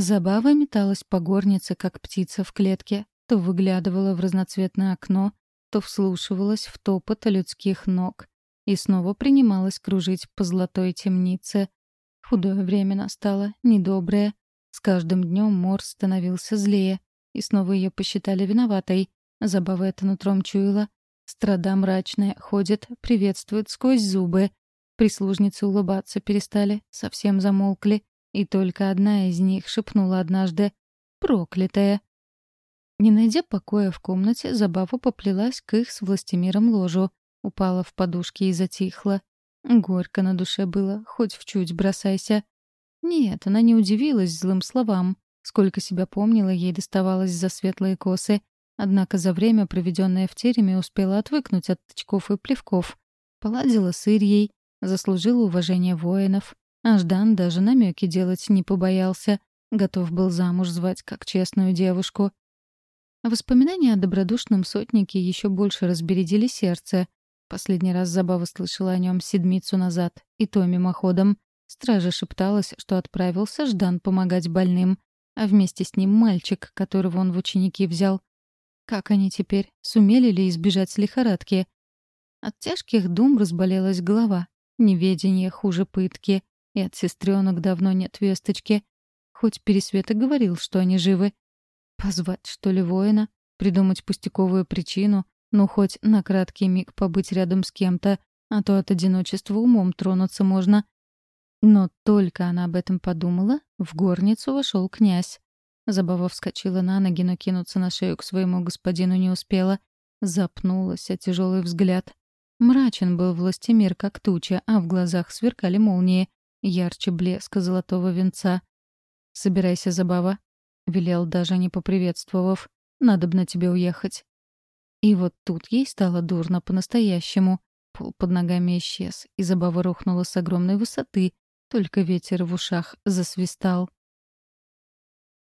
Забава металась по горнице, как птица в клетке, то выглядывала в разноцветное окно, то вслушивалась в топот людских ног и снова принималась кружить по золотой темнице. Худое время настало, недоброе. С каждым днем Мор становился злее, и снова ее посчитали виноватой. Забава это нутром чуяла. Страда мрачная ходит, приветствует сквозь зубы. Прислужницы улыбаться перестали, совсем замолкли, и только одна из них шепнула однажды «Проклятая!». Не найдя покоя в комнате, Забава поплелась к их с властемиром ложу, упала в подушки и затихла. Горько на душе было, хоть в чуть бросайся. Нет, она не удивилась злым словам. Сколько себя помнила, ей доставалось за светлые косы. Однако за время, проведенное в тереме, успела отвыкнуть от тычков и плевков. Поладила с Ирьей, заслужила уважение воинов. А Ждан даже намеки делать не побоялся. Готов был замуж звать как честную девушку. Воспоминания о добродушном сотнике еще больше разбередили сердце. Последний раз Забава слышала о нем седмицу назад, и то мимоходом. Стража шепталась, что отправился Ждан помогать больным, а вместе с ним мальчик, которого он в ученики взял. Как они теперь? Сумели ли избежать лихорадки? От тяжких дум разболелась голова. Неведение хуже пытки. И от сестренок давно нет весточки. Хоть Пересвета говорил, что они живы. Позвать, что ли, воина? Придумать пустяковую причину? Ну, хоть на краткий миг побыть рядом с кем-то, а то от одиночества умом тронуться можно. Но только она об этом подумала, в горницу вошел князь. Забава вскочила на ноги, но кинуться на шею к своему господину не успела. Запнулась, а тяжелый взгляд. Мрачен был властемир, как туча, а в глазах сверкали молнии, ярче блеска золотого венца. «Собирайся, Забава», — велел даже не поприветствовав. «Надо б на тебе уехать». И вот тут ей стало дурно по-настоящему. Пол под ногами исчез, и Забава рухнула с огромной высоты, только ветер в ушах засвистал.